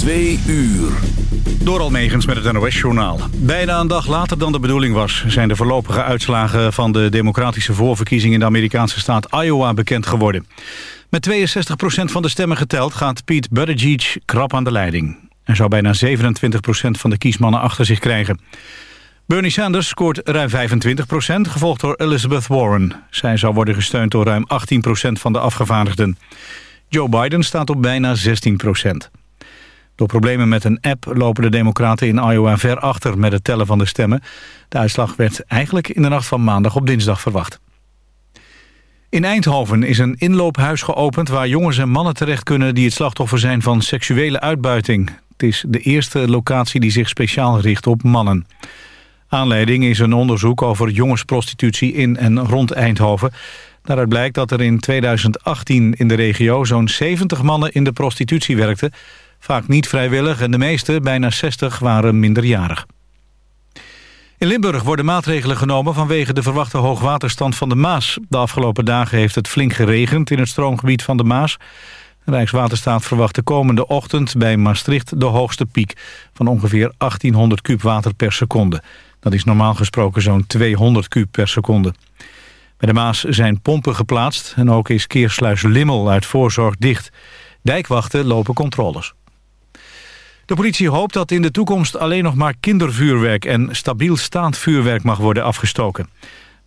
Twee uur. Door Almegens met het NOS-journaal. Bijna een dag later dan de bedoeling was... zijn de voorlopige uitslagen van de democratische voorverkiezing... in de Amerikaanse staat Iowa bekend geworden. Met 62% van de stemmen geteld gaat Pete Buttigieg krap aan de leiding. Hij zou bijna 27% van de kiesmannen achter zich krijgen. Bernie Sanders scoort ruim 25% gevolgd door Elizabeth Warren. Zij zou worden gesteund door ruim 18% van de afgevaardigden. Joe Biden staat op bijna 16 door problemen met een app lopen de democraten in Iowa ver achter met het tellen van de stemmen. De uitslag werd eigenlijk in de nacht van maandag op dinsdag verwacht. In Eindhoven is een inloophuis geopend waar jongens en mannen terecht kunnen die het slachtoffer zijn van seksuele uitbuiting. Het is de eerste locatie die zich speciaal richt op mannen. Aanleiding is een onderzoek over jongensprostitutie in en rond Eindhoven. Daaruit blijkt dat er in 2018 in de regio zo'n 70 mannen in de prostitutie werkten Vaak niet vrijwillig en de meeste, bijna 60, waren minderjarig. In Limburg worden maatregelen genomen vanwege de verwachte hoogwaterstand van de Maas. De afgelopen dagen heeft het flink geregend in het stroomgebied van de Maas. Rijkswaterstaat verwacht de komende ochtend bij Maastricht de hoogste piek... van ongeveer 1800 kub water per seconde. Dat is normaal gesproken zo'n 200 kub per seconde. Bij de Maas zijn pompen geplaatst en ook is Keersluis Limmel uit voorzorg dicht. Dijkwachten lopen controles. De politie hoopt dat in de toekomst alleen nog maar kindervuurwerk... en stabiel staand vuurwerk mag worden afgestoken.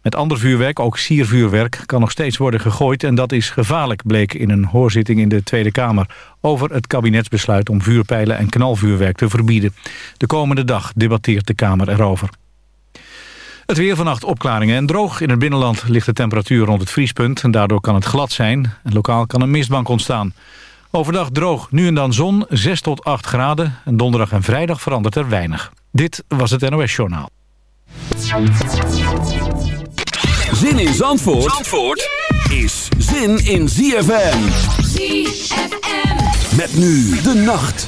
Met ander vuurwerk, ook siervuurwerk, kan nog steeds worden gegooid... en dat is gevaarlijk, bleek in een hoorzitting in de Tweede Kamer... over het kabinetsbesluit om vuurpijlen en knalvuurwerk te verbieden. De komende dag debatteert de Kamer erover. Het weer vannacht opklaringen en droog. In het binnenland ligt de temperatuur rond het vriespunt... en daardoor kan het glad zijn en lokaal kan een mistbank ontstaan... Overdag droog, nu en dan zon, 6 tot 8 graden. En donderdag en vrijdag verandert er weinig. Dit was het NOS Journaal. Zin in Zandvoort, Zandvoort is zin in ZFM. ZFM. Met nu de nacht.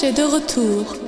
marché de retour.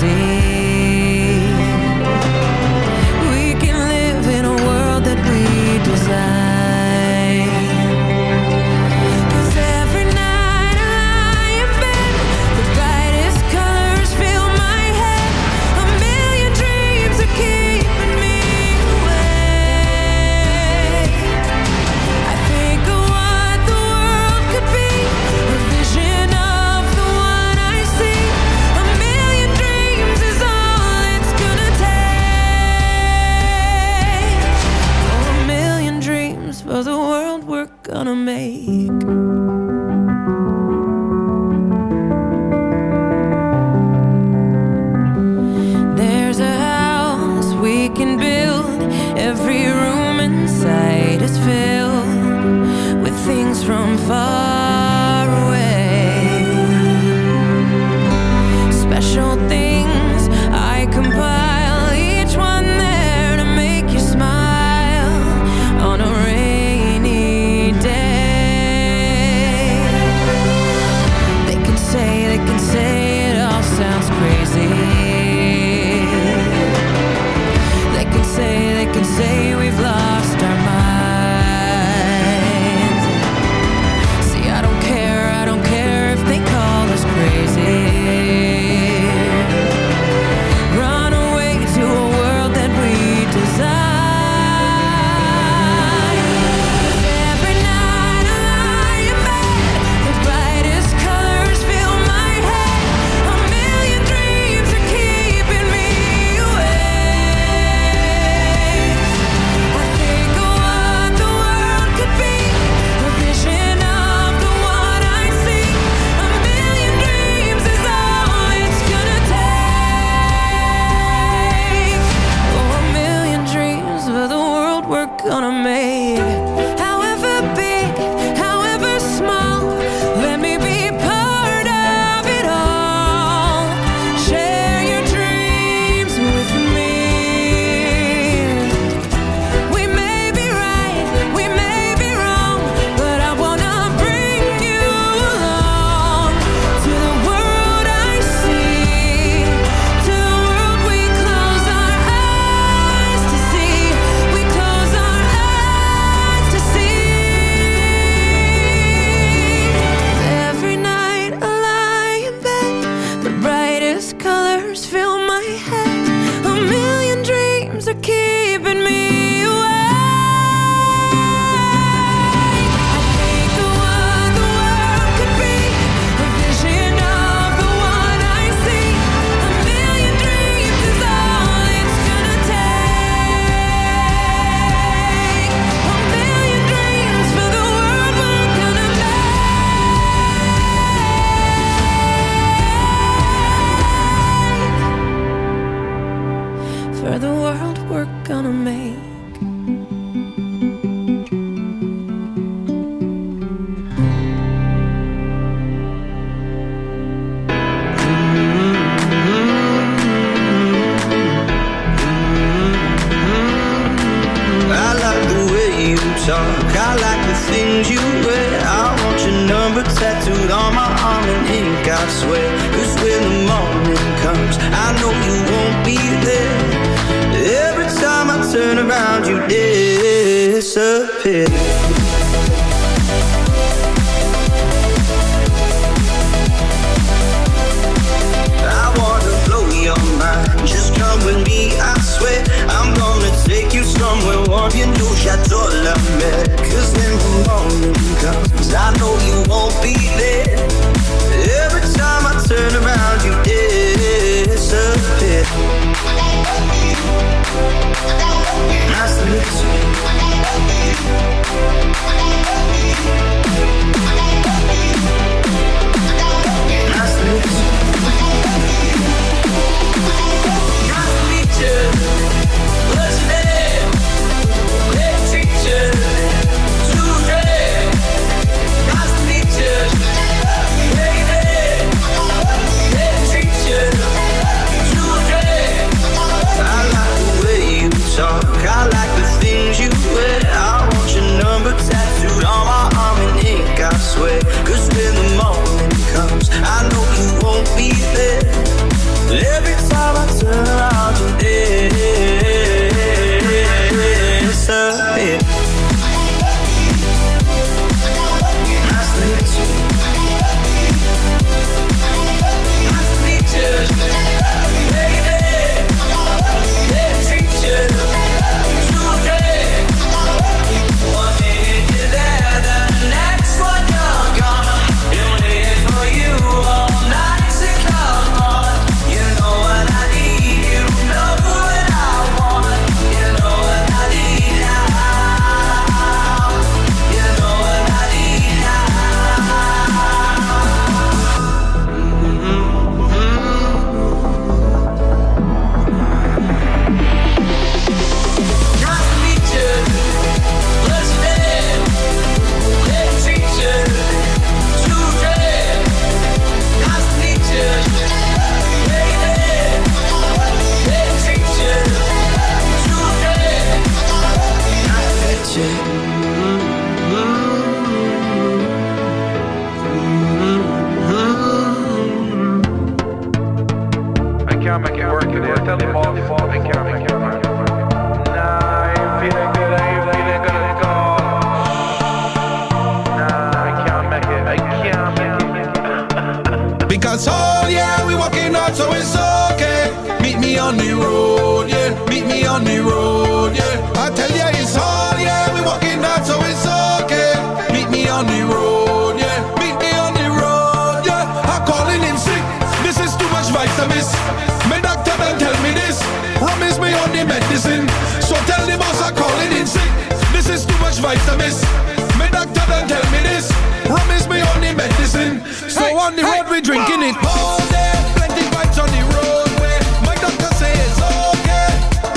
see. much vitamins. My doctor don't tell me this. Rum is my only medicine. So hey, on the hey, road we drinking it all day. Plenty vibes on the roadway. My doctor say it's okay.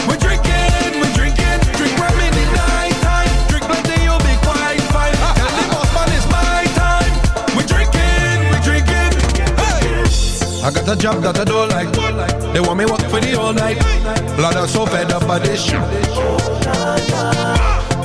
We drinking, we drinking. Drink the night time. Drink you'll be quite fine. The boss man it's my time. We drinking, we drinking. Hey. I got a job that I don't like. They want me work for the all night. Blood, so fed up by this shit.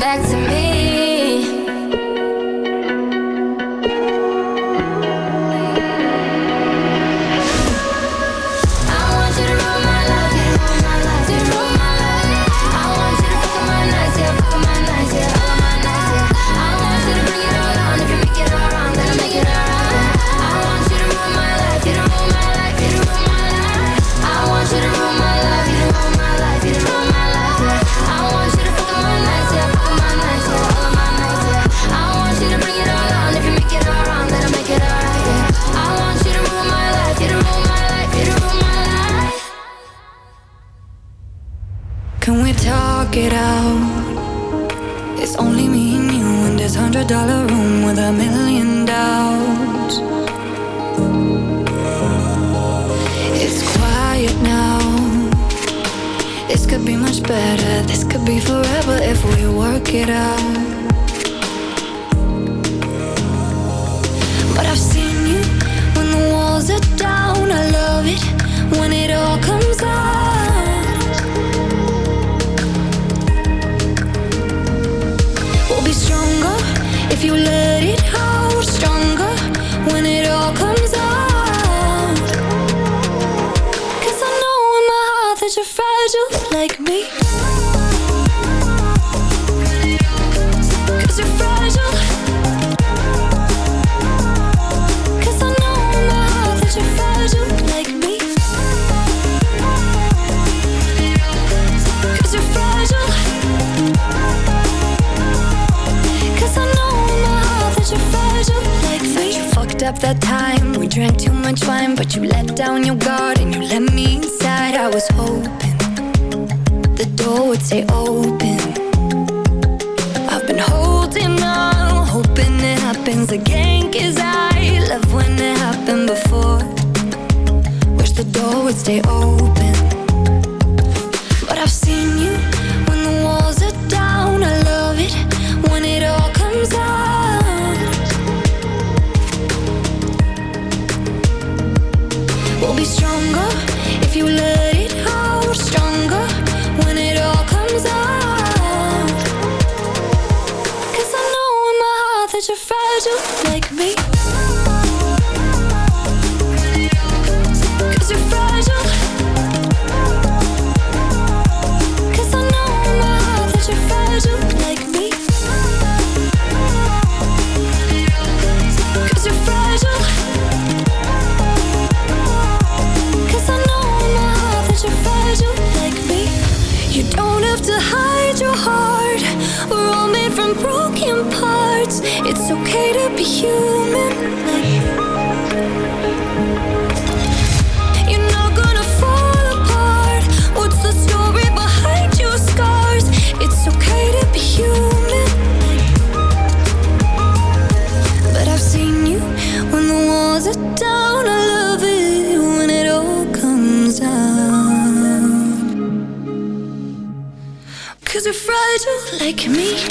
back to me. door would stay open. I've been holding on, hoping it happens again Cause I love when it happened before. Wish the door would stay open. But I've seen you like me.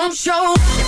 don't show.